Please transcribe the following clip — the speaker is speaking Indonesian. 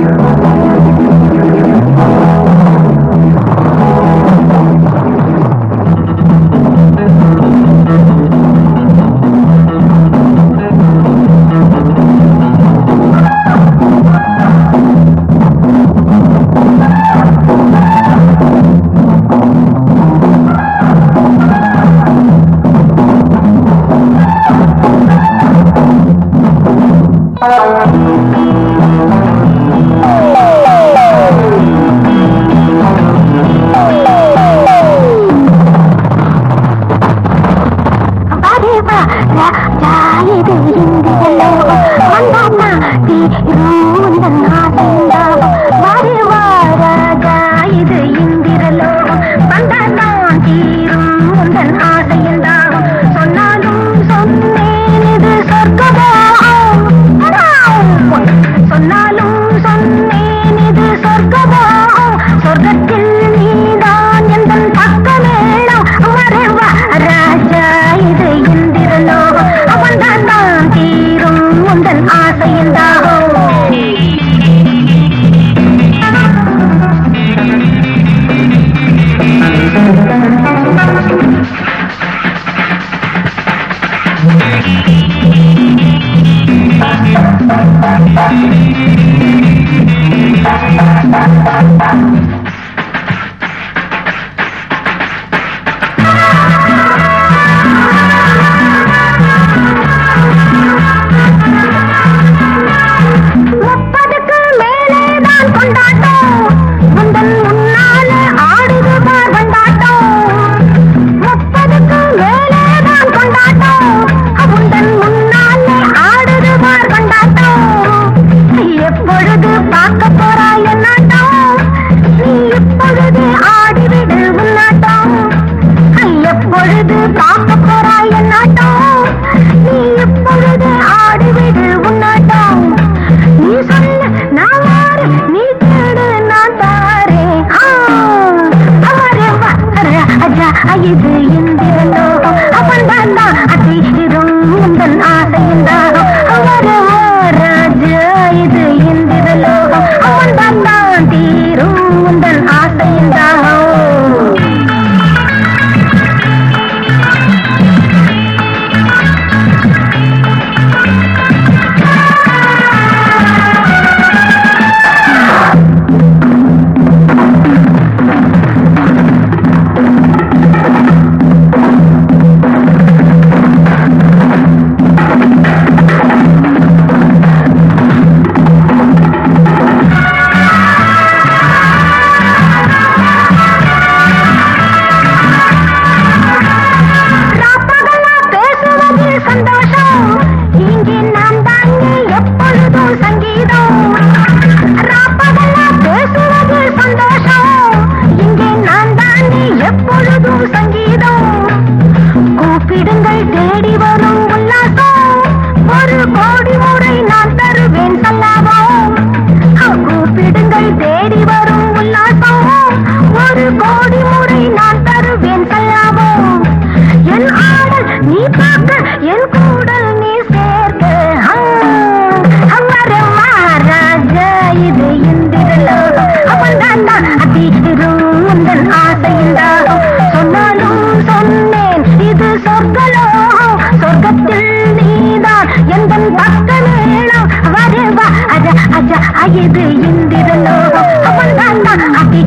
you. காத்து அயது இந்திர லோகம் அவன் தான் அதி